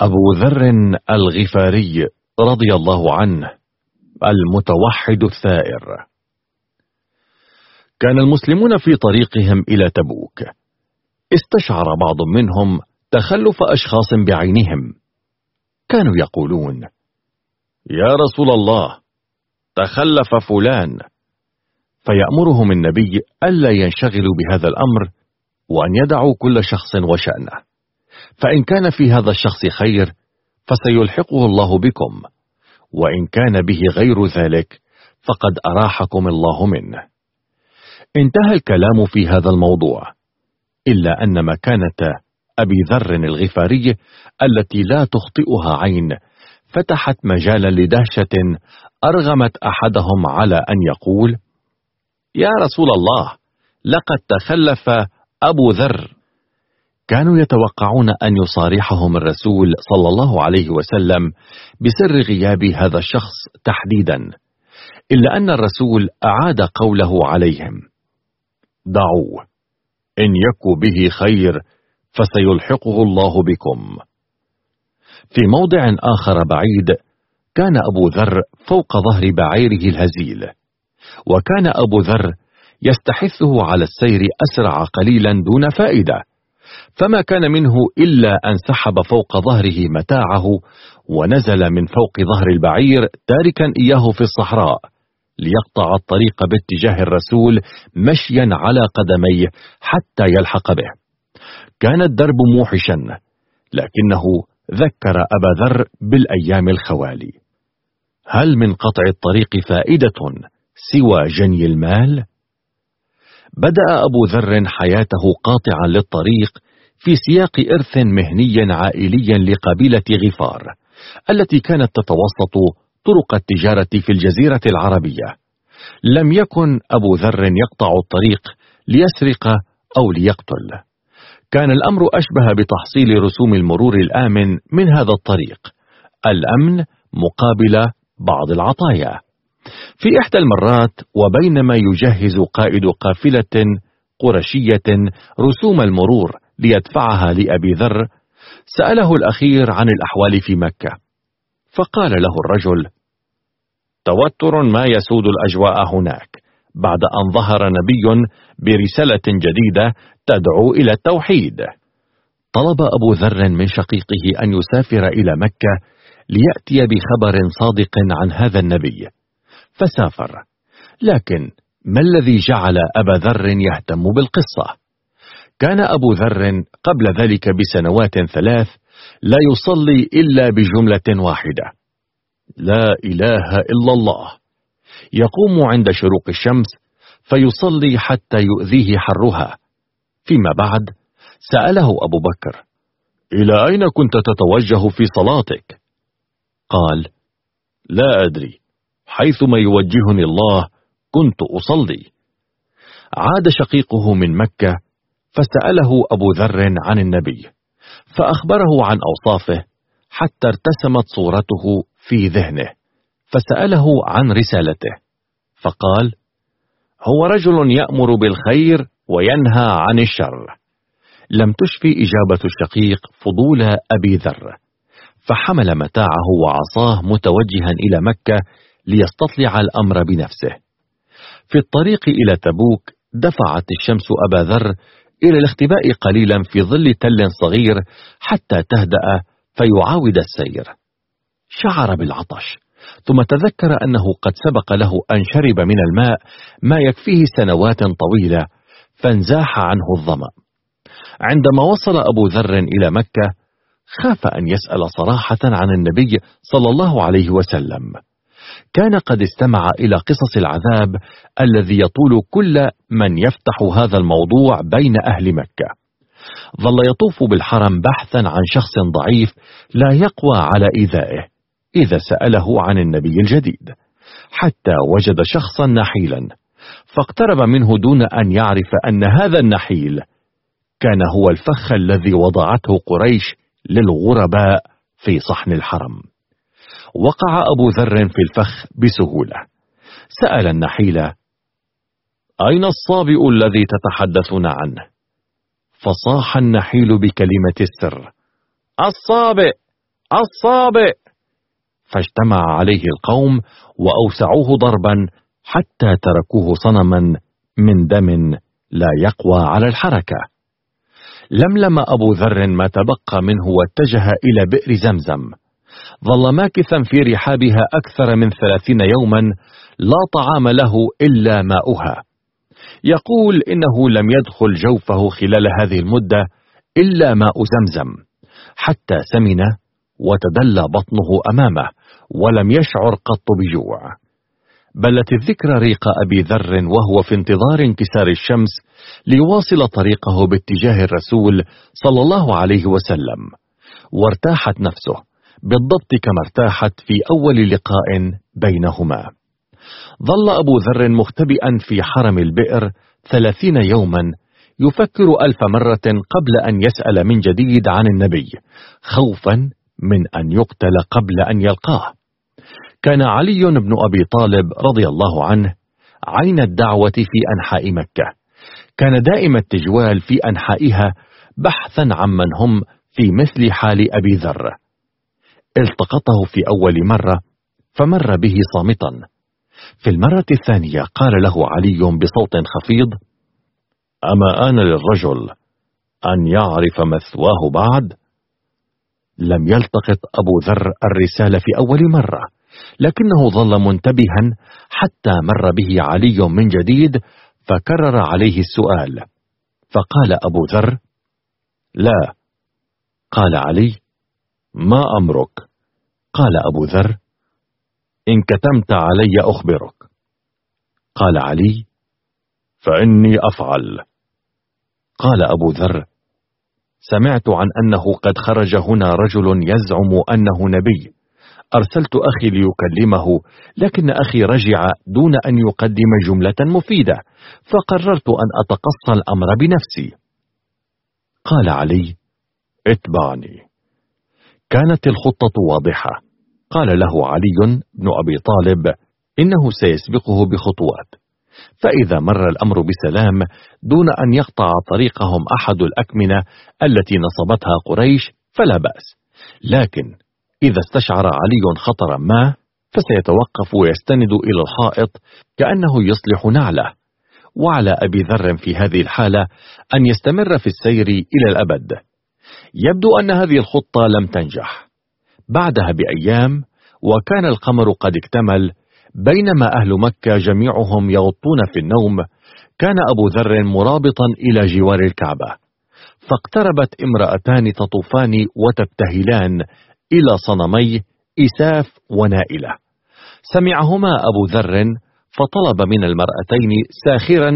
أبو ذر الغفاري رضي الله عنه المتوحد الثائر. كان المسلمون في طريقهم إلى تبوك. استشعر بعض منهم تخلف أشخاص بعينهم. كانوا يقولون يا رسول الله تخلف فلان. فيأمرهم النبي ألا ينشغلوا بهذا الأمر وأن يدعوا كل شخص وشأنه. فإن كان في هذا الشخص خير فسيلحقه الله بكم. وإن كان به غير ذلك فقد أراحكم الله منه. انتهى الكلام في هذا الموضوع إلا أن مكانة أبي ذر الغفاري التي لا تخطئها عين فتحت مجالا لدهشة أرغمت أحدهم على أن يقول يا رسول الله لقد تخلف أبو ذر كانوا يتوقعون أن يصارحهم الرسول صلى الله عليه وسلم بسر غياب هذا الشخص تحديدا إلا أن الرسول أعاد قوله عليهم دعوه إن يك به خير فسيلحقه الله بكم. في موضع آخر بعيد كان أبو ذر فوق ظهر بعيره الهزيل وكان أبو ذر يستحثه على السير أسرع قليلا دون فائدة فما كان منه إلا أن سحب فوق ظهره متاعه ونزل من فوق ظهر البعير تاركا إياه في الصحراء ليقطع الطريق باتجاه الرسول مشيا على قدميه حتى يلحق به كان الدرب موحشا لكنه ذكر أبا ذر بالأيام الخوالي هل من قطع الطريق فائدة سوى جني المال؟ بدأ أبو ذر حياته قاطعا للطريق في سياق إرث مهني عائلي لقبيلة غفار التي كانت تتوسط طرق التجارة في الجزيرة العربية. لم يكن أبو ذر يقطع الطريق ليسرق أو ليقتل. كان الأمر أشبه بتحصيل رسوم المرور الآمن من هذا الطريق الأمن مقابل بعض العطايا. في إحدى المرات وبينما يجهز قائد قافلة قرشية رسوم المرور ليدفعها لأبي ذر سأله الأخير عن الأحوال في مكة. فقال له الرجل توتر ما يسود الأجواء هناك بعد أن ظهر نبي برسالة جديدة تدعو إلى التوحيد. طلب أبو ذر من شقيقه أن يسافر إلى مكة ليأتي بخبر صادق عن هذا النبي. فسافر لكن ما الذي جعل أبا ذر يهتم بالقصة؟ كان أبو ذر قبل ذلك بسنوات ثلاث لا يصلي إلا بجملة واحدة. لا إله إلا الله. يقوم عند شروق الشمس فيصلي حتى يؤذيه حرها. فيما بعد سأله أبو بكر إلى أين كنت تتوجه في صلاتك؟ قال لا أدري. حيثما يوجهني الله كنت أصلي. عاد شقيقه من مكة فسأله أبو ذر عن النبي فأخبره عن أوصافه حتى ارتسمت صورته في ذهنه فسأله عن رسالته فقال هو رجل يأمر بالخير وينهى عن الشر. لم تشفي إجابة الشقيق فضول أبي ذر فحمل متاعه وعصاه متوجها إلى مكة ليستطلع الأمر بنفسه. في الطريق إلى تبوك دفعت الشمس أبا ذر إلى الاختباء قليلا في ظل تل صغير حتى تهدأ فيعاود السير. شعر بالعطش ثم تذكر أنه قد سبق له أن شرب من الماء ما يكفيه سنوات طويلة فانزاح عنه الظمأ. عندما وصل أبو ذر إلى مكة خاف أن يسأل صراحة عن النبي صلى الله عليه وسلم. كان قد استمع إلى قصص العذاب الذي يطول كل من يفتح هذا الموضوع بين أهل مكة. ظل يطوف بالحرم بحثا عن شخص ضعيف لا يقوى على إيذائه إذا سأله عن النبي الجديد. حتى وجد شخصا نحيلا فاقترب منه دون أن يعرف أن هذا النحيل كان هو الفخ الذي وضعته قريش للغرباء في صحن الحرم. وقع أبو ذر في الفخ بسهولة. سأل النحيل أين الصابئ الذي تتحدثون عنه؟ فصاح النحيل بكلمة السر الصابئ! الصابئ! فاجتمع عليه القوم وأوسعوه ضربا حتى تركوه صنما من دم لا يقوى على الحركة. لملم أبو ذر ما تبقى منه واتجه إلى بئر زمزم. ظل ماكثا في رحابها أكثر من ثلاثين يوما لا طعام له إلا ماؤها. يقول إنه لم يدخل جوفه خلال هذه المدة إلا ماء زمزم حتى سمن وتدلى بطنه أمامه ولم يشعر قط بجوع. بلت الذكرى ريق أبي ذر وهو في انتظار انكسار الشمس ليواصل طريقه باتجاه الرسول صلى الله عليه وسلم وارتاحت نفسه. بالضبط كما ارتاحت في أول لقاء بينهما. ظل أبو ذر مختبئا في حرم البئر ثلاثين يوما يفكر ألف مرة قبل أن يسأل من جديد عن النبي خوفا من أن يقتل قبل أن يلقاه. كان علي بن أبي طالب رضي الله عنه عين الدعوة في أنحاء مكة. كان دائم التجوال في أنحائها بحثا عمن هم في مثل حال أبي ذر. التقطه في أول مرة فمر به صامتا. في المرة الثانية قال له علي بصوت خفيض أما آن للرجل أن يعرف مثواه بعد؟ لم يلتقط أبو ذر الرسالة في أول مرة لكنه ظل منتبها حتى مر به علي من جديد فكرر عليه السؤال فقال أبو ذر لا. قال علي ما أمرك؟ قال أبو ذر إن كتمت علي أخبرك. قال علي فإني أفعل. قال أبو ذر سمعت عن أنه قد خرج هنا رجل يزعم أنه نبي. أرسلت أخي ليكلمه لكن أخي رجع دون أن يقدم جملة مفيدة فقررت أن أتقصى الأمر بنفسي. قال علي اتبعني. كانت الخطة واضحة. قال له علي بن أبي طالب إنه سيسبقه بخطوات. فإذا مر الأمر بسلام دون أن يقطع طريقهم أحد الأكمنة التي نصبتها قريش فلا بأس. لكن إذا استشعر علي خطرا ما فسيتوقف ويستند إلى الحائط كأنه يصلح نعله. وعلى أبي ذر في هذه الحالة أن يستمر في السير إلى الأبد. يبدو أن هذه الخطة لم تنجح. بعدها بأيام وكان القمر قد اكتمل بينما أهل مكة جميعهم يغطون في النوم كان أبو ذر مرابطا إلى جوار الكعبة. فاقتربت امرأتان تطوفان وتبتهلان إلى صنمي إساف ونائلة. سمعهما أبو ذر فطلب من المرأتين ساخرا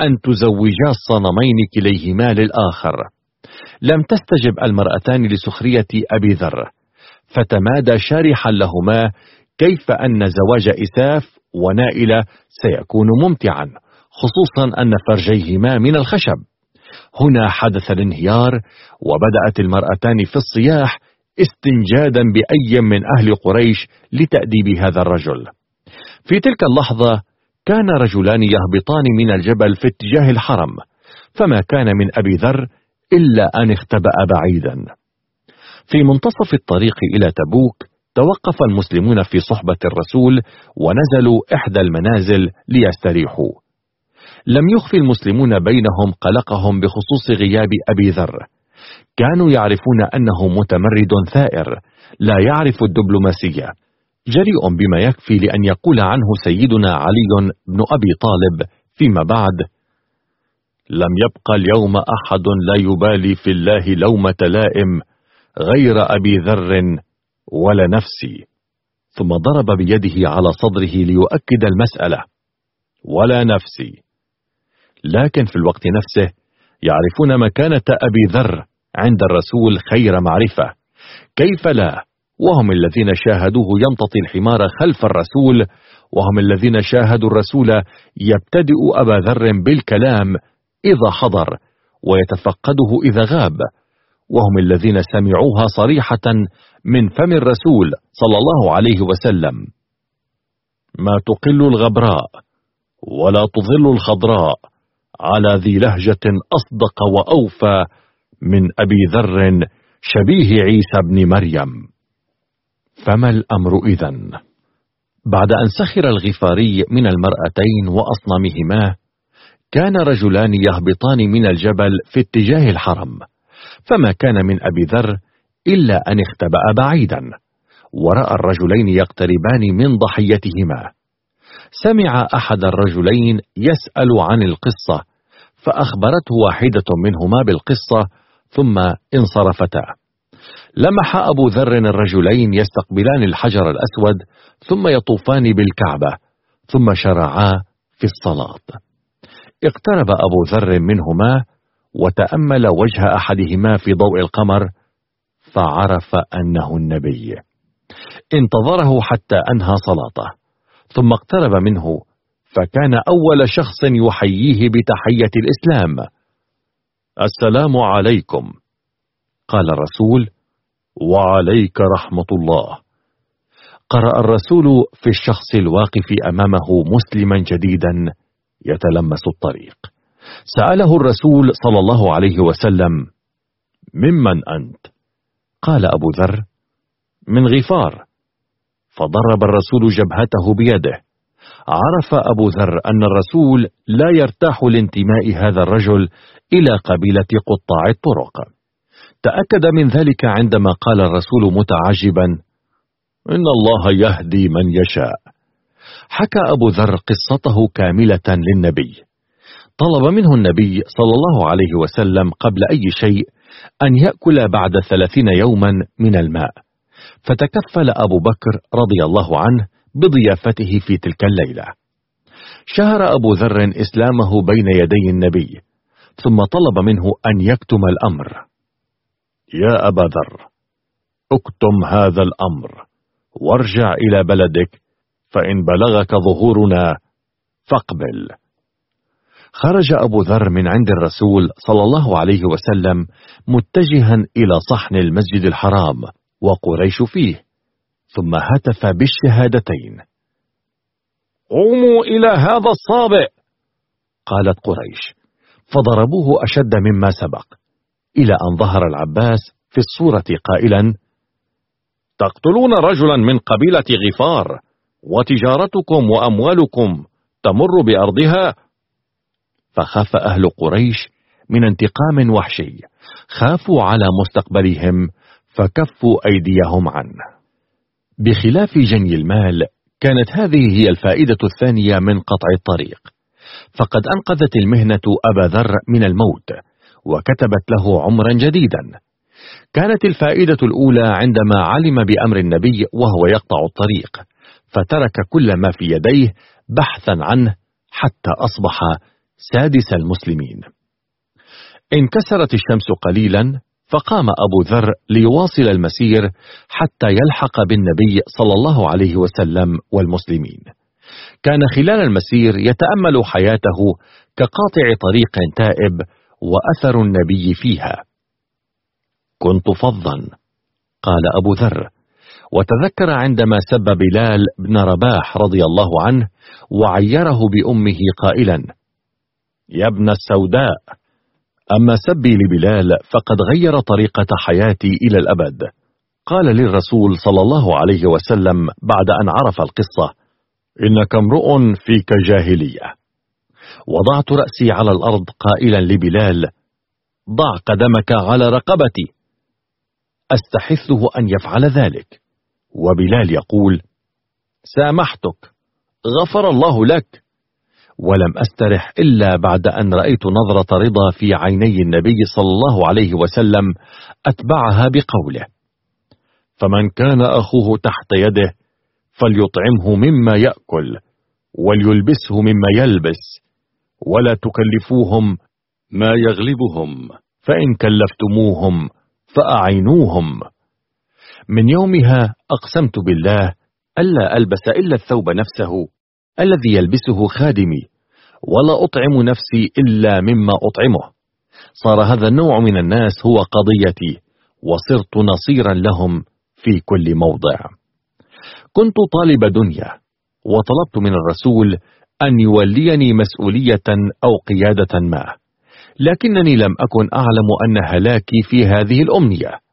أن تزوجا الصنمين كليهما للآخر. لم تستجب المرأتان لسخرية أبي ذر. فتمادى شارحا لهما كيف أن زواج إساف ونائلة سيكون ممتعا خصوصا أن فرجيهما من الخشب. هنا حدث الانهيار وبدأت المرأتان في الصياح استنجادا بأي من أهل قريش لتأديب هذا الرجل. في تلك اللحظة كان رجلان يهبطان من الجبل في اتجاه الحرم فما كان من أبي ذر إلا أن اختبأ بعيدا. في منتصف الطريق إلى تبوك توقف المسلمون في صحبة الرسول ونزلوا إحدى المنازل ليستريحوا. لم يخفي المسلمون بينهم قلقهم بخصوص غياب أبي ذر. كانوا يعرفون أنه متمرد ثائر لا يعرف الدبلوماسية. جريء بما يكفي لأن يقول عنه سيدنا علي بن أبي طالب فيما بعد لم يبقى اليوم أحد لا يبالي في الله لومة لائم غير أبي ذر ولا نفسي. ثم ضرب بيده على صدره ليؤكد المسألة. ولا نفسي. لكن في الوقت نفسه يعرفون مكانة أبي ذر عند الرسول خير معرفة. كيف لا؟ وهم الذين شاهدوه يمتطي الحمار خلف الرسول وهم الذين شاهدوا الرسول يبتدئ أبا ذر بالكلام إذا حضر ويتفقده إذا غاب. وهم الذين سمعوها صريحة من فم الرسول صلى الله عليه وسلم. ما تقل الغبراء ولا تظل الخضراء على ذي لهجة أصدق وأوفى من أبي ذر شبيه عيسى بن مريم. فما الأمر إذن؟ بعد أن سخر الغفاري من المرأتين وأصنامهما كان رجلان يهبطان من الجبل في اتجاه الحرم فما كان من أبي ذر إلا أن اختبأ بعيدا ورأى الرجلين يقتربان من ضحيتهما. سمع أحد الرجلين يسأل عن القصة فأخبرته واحدة منهما بالقصة ثم انصرفتا. لمح أبو ذر الرجلين يستقبلان الحجر الأسود ثم يطوفان بالكعبة ثم شرعا في الصلاة. اقترب أبو ذر منهما وتأمل وجه أحدهما في ضوء القمر فعرف أنه النبي. انتظره حتى أنهى صلاته ثم اقترب منه فكان أول شخص يحييه بتحية الإسلام. السلام عليكم قال الرسول. وعليك رحمة الله. قرأ الرسول في الشخص الواقف أمامه مسلما جديدا يتلمس الطريق. سأله الرسول صلى الله عليه وسلم ممن أنت؟ قال أبو ذر من غفار. فضرب الرسول جبهته بيده. عرف أبو ذر أن الرسول لا يرتاح لانتماء هذا الرجل إلى قبيلة قطاع الطرق. تأكد من ذلك عندما قال الرسول متعجبا إن الله يهدي من يشاء. حكى أبو ذر قصته كاملة للنبي. طلب منه النبي صلى الله عليه وسلم قبل أي شيء أن يأكل بعد ثلاثين يوما من الماء. فتكفل أبو بكر رضي الله عنه بضيافته في تلك الليلة. شهر أبو ذر إسلامه بين يدي النبي ثم طلب منه أن يكتم الأمر. يا أبا ذر اكتم هذا الأمر وارجع إلى بلدك فإن بلغك ظهورنا فاقبل. خرج أبو ذر من عند الرسول صلى الله عليه وسلم متجها إلى صحن المسجد الحرام وقريش فيه ثم هتف بالشهادتين. قوموا إلى هذا الصابئ! قالت قريش فضربوه أشد مما سبق إلى أن ظهر العباس في الصورة قائلا تقتلون رجلا من قبيلة غفار! وتجارتكم وأموالكم تمر بأرضها فخاف أهل قريش من انتقام وحشي. خافوا على مستقبلهم فكفوا أيديهم عنه. بخلاف جني المال كانت هذه هي الفائدة الثانية من قطع الطريق. فقد أنقذت المهنة أبا ذر من الموت وكتبت له عمرا جديدا. كانت الفائدة الأولى عندما علم بأمر النبي وهو يقطع الطريق. فترك كل ما في يديه بحثا عنه حتى أصبح سادس المسلمين. انكسرت الشمس قليلا فقام أبو ذر ليواصل المسير حتى يلحق بالنبي صلى الله عليه وسلم والمسلمين. كان خلال المسير يتأمل حياته كقاطع طريق تائب وأثر النبي فيها. كنت فظا قال أبو ذر. وتذكر عندما سب بلال بن رباح رضي الله عنه وعيره بأمه قائلا يا ابن السوداء أما سبي لبلال فقد غير طريقة حياتي إلى الأبد. قال للرسول صلى الله عليه وسلم بعد أن عرف القصة إنك امرؤ فيك جاهلية. وضعت رأسي على الأرض قائلا لبلال ضع قدمك على رقبتي أستحثه أن يفعل ذلك. وبلال يقول سامحتك غفر الله لك ولم أسترح إلا بعد أن رأيت نظرة رضا في عيني النبي صلى الله عليه وسلم أتبعها بقوله. فمن كان أخوه تحت يده فليطعمه مما يأكل وليلبسه مما يلبس ولا تكلفوهم ما يغلبهم فإن كلفتموهم فأعينوهم. من يومها أقسمت بالله ألا ألبس إلا الثوب نفسه الذي يلبسه خادمي ولا أطعم نفسي إلا مما أطعمه. صار هذا النوع من الناس هو قضيتي وصرت نصيرا لهم في كل موضع. كنت طالب دنيا وطلبت من الرسول أن يوليني مسؤولية أو قيادة ما لكنني لم أكن أعلم أن هلاكي في هذه الأمنية.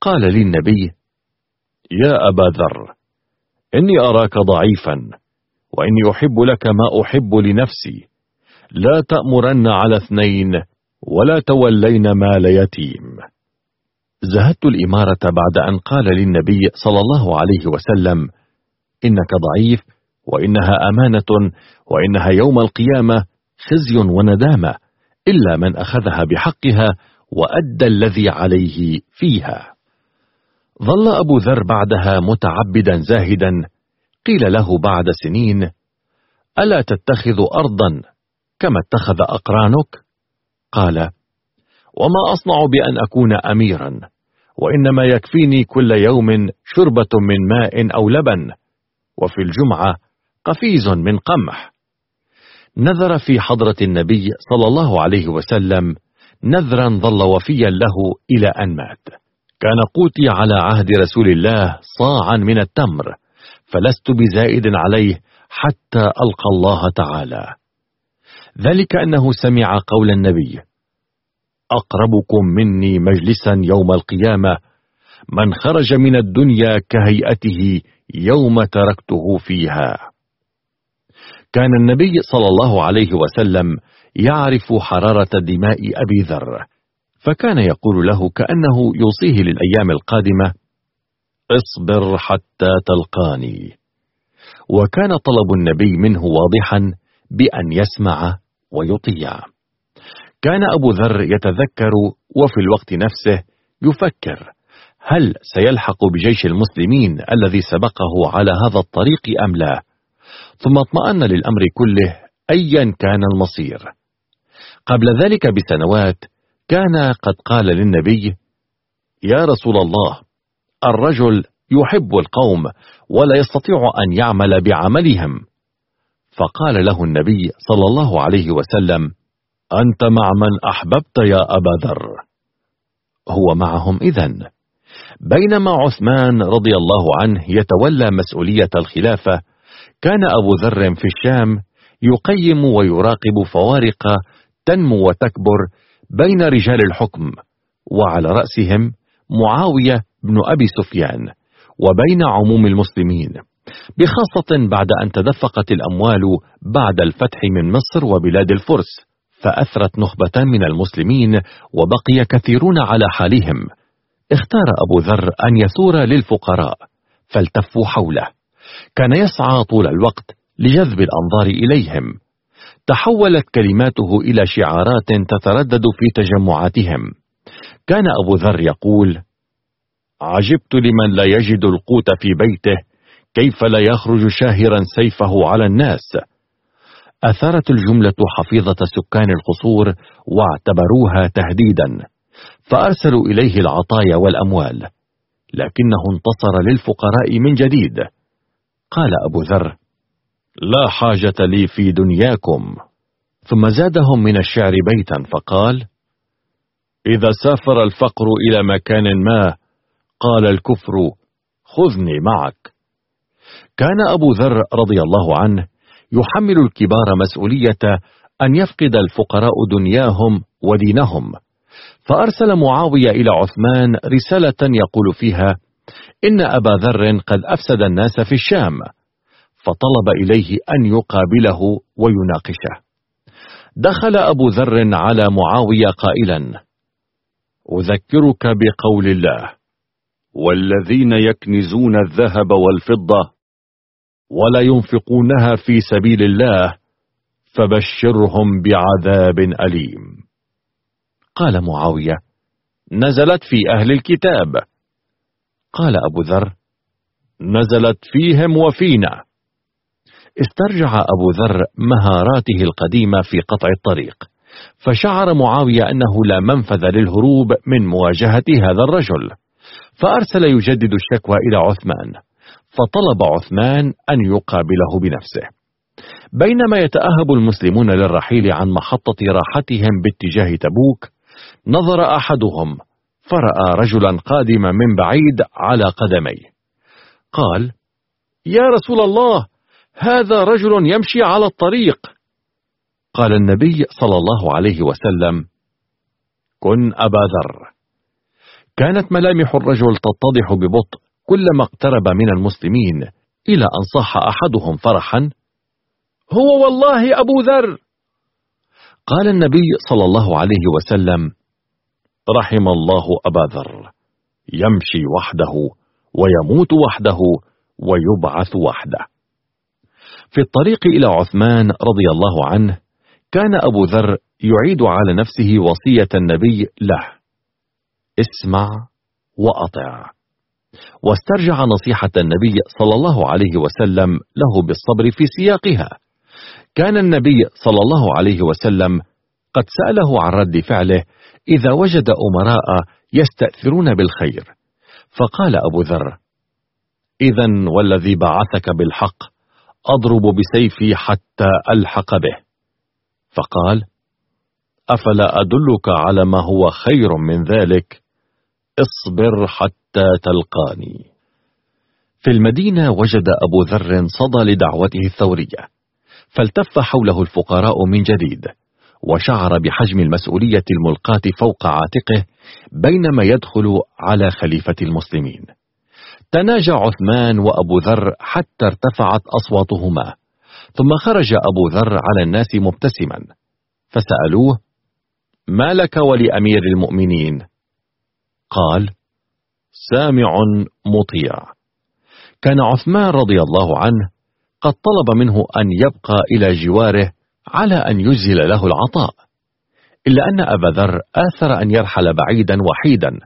قال لي النبي يا أبا ذر إني أراك ضعيفا وإني أحب لك ما أحب لنفسي. لا تأمرن على اثنين ولا تولين مال يتيم. زهدت الإمارة بعد أن قال للنبي صلى الله عليه وسلم إنك ضعيف وإنها أمانة وإنها يوم القيامة خزي وندامة إلا من أخذها بحقها وأدى الذي عليه فيها. ظل أبو ذر بعدها متعبدا زاهدا. قيل له بعد سنين ألا تتخذ أرضا كما اتخذ أقرانك؟ قال وما أصنع بأن أكون أميرا وإنما يكفيني كل يوم شربة من ماء أو لبن وفي الجمعة قفيز من قمح. نذر في حضرة النبي صلى الله عليه وسلم نذرا ظل وفيا له إلى أن مات. كان قوتي على عهد رسول الله صاعا من التمر فلست بزائد عليه حتى ألقى الله تعالى. ذلك أنه سمع قول النبي أقربكم مني مجلسا يوم القيامة من خرج من الدنيا كهيئته يوم تركته فيها. كان النبي صلى الله عليه وسلم يعرف حرارة دماء أبي ذر فكان يقول له كأنه يوصيه للأيام القادمة اصبر حتى تلقاني. وكان طلب النبي منه واضحا بأن يسمع ويطيع. كان أبو ذر يتذكر وفي الوقت نفسه يفكر هل سيلحق بجيش المسلمين الذي سبقه على هذا الطريق أم لا ثم اطمأن للأمر كله أيا كان المصير. قبل ذلك بسنوات كان قد قال للنبي يا رسول الله الرجل يحب القوم ولا يستطيع أن يعمل بعملهم. فقال له النبي صلى الله عليه وسلم أنت مع من أحببت يا أبا ذر. هو معهم إذن. بينما عثمان رضي الله عنه يتولى مسؤولية الخلافة كان أبو ذر في الشام يقيم ويراقب فوارق تنمو وتكبر بين رجال الحكم وعلى رأسهم معاوية بن أبي سفيان وبين عموم المسلمين بخاصة بعد أن تدفقت الأموال بعد الفتح من مصر وبلاد الفرس فأثرت نخبة من المسلمين وبقي كثيرون على حالهم. اختار أبو ذر أن يثور للفقراء فالتفوا حوله. كان يسعى طول الوقت لجذب الأنظار إليهم. تحولت كلماته إلى شعارات تتردد في تجمعاتهم. كان أبو ذر يقول عجبت لمن لا يجد القوت في بيته كيف لا يخرج شاهرا سيفه على الناس؟ أثارت الجملة حفيظة سكان القصور واعتبروها تهديدا فأرسلوا إليه العطايا والأموال لكنه انتصر للفقراء من جديد. قال أبو ذر لا حاجة لي في دنياكم. ثم زادهم من الشعر بيتا فقال إذا سافر الفقر إلى مكان ما قال الكفر خذني معك. كان أبو ذر رضي الله عنه يحمل الكبار مسؤولية أن يفقد الفقراء دنياهم ودينهم. فأرسل معاوية إلى عثمان رسالة يقول فيها إن أبا ذر قد أفسد الناس في الشام. فطلب إليه أن يقابله ويناقشه. دخل أبو ذر على معاوية قائلا أذكرك بقول الله والذين يكنزون الذهب والفضة ولا ينفقونها في سبيل الله فبشرهم بعذاب أليم. قال معاوية نزلت في أهل الكتاب. قال أبو ذر نزلت فيهم وفينا. استرجع أبو ذر مهاراته القديمة في قطع الطريق فشعر معاوية أنه لا منفذ للهروب من مواجهة هذا الرجل فأرسل يجدد الشكوى إلى عثمان فطلب عثمان أن يقابله بنفسه. بينما يتأهب المسلمون للرحيل عن محطة راحتهم باتجاه تبوك نظر أحدهم فرأى رجلا قادما من بعيد على قدميه قال يا رسول الله هذا رجل يمشي على الطريق. قال النبي صلى الله عليه وسلم كن أبا ذر. كانت ملامح الرجل تتضح ببطء كلما اقترب من المسلمين إلى أن صاح أحدهم فرحا هو والله أبو ذر. قال النبي صلى الله عليه وسلم رحم الله أبا ذر يمشي وحده ويموت وحده ويبعث وحده. في الطريق إلى عثمان رضي الله عنه كان أبو ذر يعيد على نفسه وصية النبي له اسمع وأطع. واسترجع نصيحة النبي صلى الله عليه وسلم له بالصبر في سياقها. كان النبي صلى الله عليه وسلم قد سأله عن رد فعله إذا وجد أمراء يستأثرون بالخير. فقال أبو ذر إذا والذي بعثك بالحق أضرب بسيفي حتى ألحق به. فقال أفلا أدلك على ما هو خير من ذلك؟ اصبر حتى تلقاني. في المدينة وجد أبو ذر صدى لدعوته الثورية فالتف حوله الفقراء من جديد وشعر بحجم المسؤولية الملقاة فوق عاتقه بينما يدخل على خليفة المسلمين. تناجى عثمان وأبو ذر حتى ارتفعت أصواتهما. ثم خرج أبو ذر على الناس مبتسما. فسألوه ما لك ولأمير المؤمنين؟ قال سامع مطيع. كان عثمان رضي الله عنه قد طلب منه أن يبقى إلى جواره على أن يجزل له العطاء. إلا أن أبا ذر آثر أن يرحل بعيدا وحيدا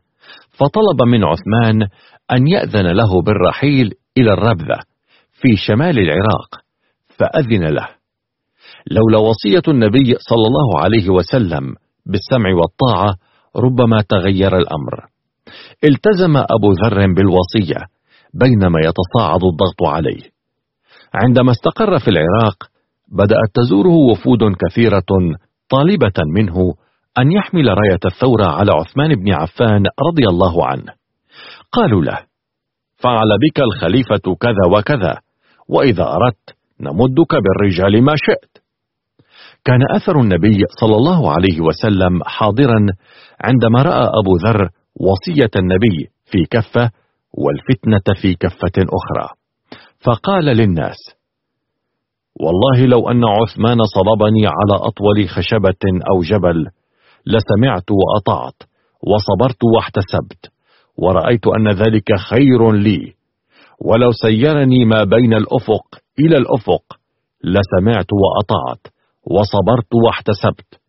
فطلب من عثمان أن يأذن له بالرحيل إلى الربذة في شمال العراق فأذن له. لولا وصية النبي صلى الله عليه وسلم بالسمع والطاعة ربما تغير الأمر. التزم أبو ذر بالوصية بينما يتصاعد الضغط عليه. عندما استقر في العراق بدأت تزوره وفود كثيرة طالبة منه أن يحمل راية الثورة على عثمان بن عفان رضي الله عنه. قالوا له فعل بك الخليفة كذا وكذا وإذا أردت نمدك بالرجال ما شئت. كان أثر النبي صلى الله عليه وسلم حاضرا عندما رأى أبو ذر وصية النبي في كفة والفتنة في كفة أخرى. فقال للناس والله لو أن عثمان صلبني على أطول خشبة أو جبل لسمعت وأطعت وصبرت واحتسبت ورأيت أن ذلك خير لي. ولو سيرني ما بين الأفق إلى الأفق لسمعت وأطعت وصبرت واحتسبت.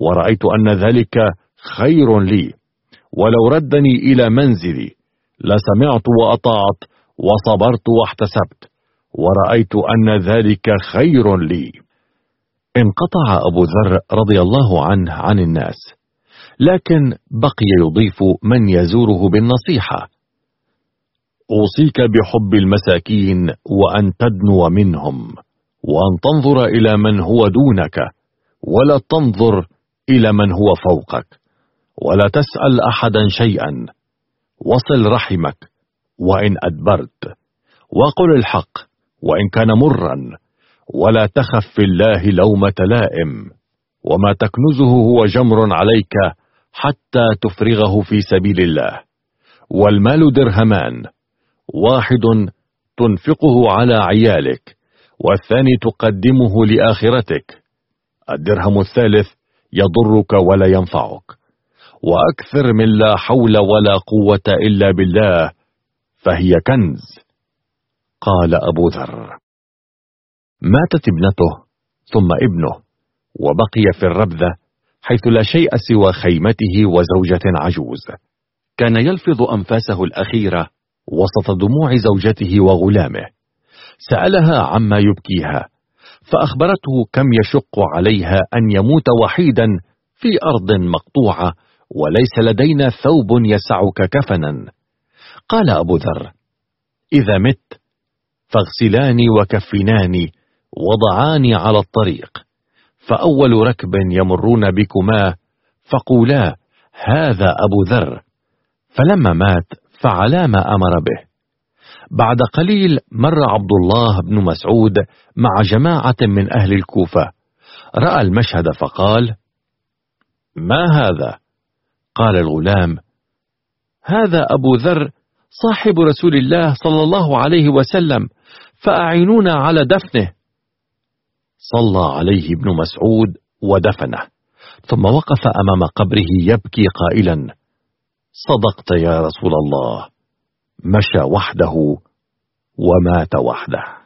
ورأيت أن ذلك خير لي. ولو ردني إلى منزلي لسمعت وأطعت وصبرت واحتسبت. ورأيت أن ذلك خير لي. انقطع أبو ذر رضي الله عنه عن الناس. لكن بقي يضيف من يزوره بالنصيحة. أوصيك بحب المساكين وأن تدنو منهم وأن تنظر إلى من هو دونك ولا تنظر إلى من هو فوقك ولا تسأل أحدا شيئا. وصل رحمك وإن أدبرت. وقل الحق وإن كان مرا. ولا تخف في الله لومة لائم. وما تكنزه هو جمر عليك حتى تفرغه في سبيل الله. والمال درهمان. واحد تنفقه على عيالك والثاني تقدمه لآخرتك. الدرهم الثالث يضرك ولا ينفعك. وأكثر من لا حول ولا قوة إلا بالله فهي كنز. قال أبو ذر. ماتت ابنته ثم ابنه وبقي في الربذة حيث لا شيء سوى خيمته وزوجة عجوز. كان يلفظ أنفاسه الأخيرة وسط دموع زوجته وغلامه. سألها عما يبكيها فأخبرته كم يشق عليها أن يموت وحيدا في أرض مقطوعة وليس لدينا ثوب يسعك كفنا. قال أبو ذر إذا مت فاغسلاني وكفناني وضعاني على الطريق. فأول ركب يمرون بكما فقولا هذا أبو ذر. فلما مات فعلا ما أمر به. بعد قليل مر عبد الله بن مسعود مع جماعة من أهل الكوفة. رأى المشهد فقال ما هذا؟ قال الغلام هذا أبو ذر صاحب رسول الله صلى الله عليه وسلم فأعينونا على دفنه. صلى عليه ابن مسعود ودفنه ثم وقف أمام قبره يبكي قائلا صدقت يا رسول الله مشى وحده ومات وحده.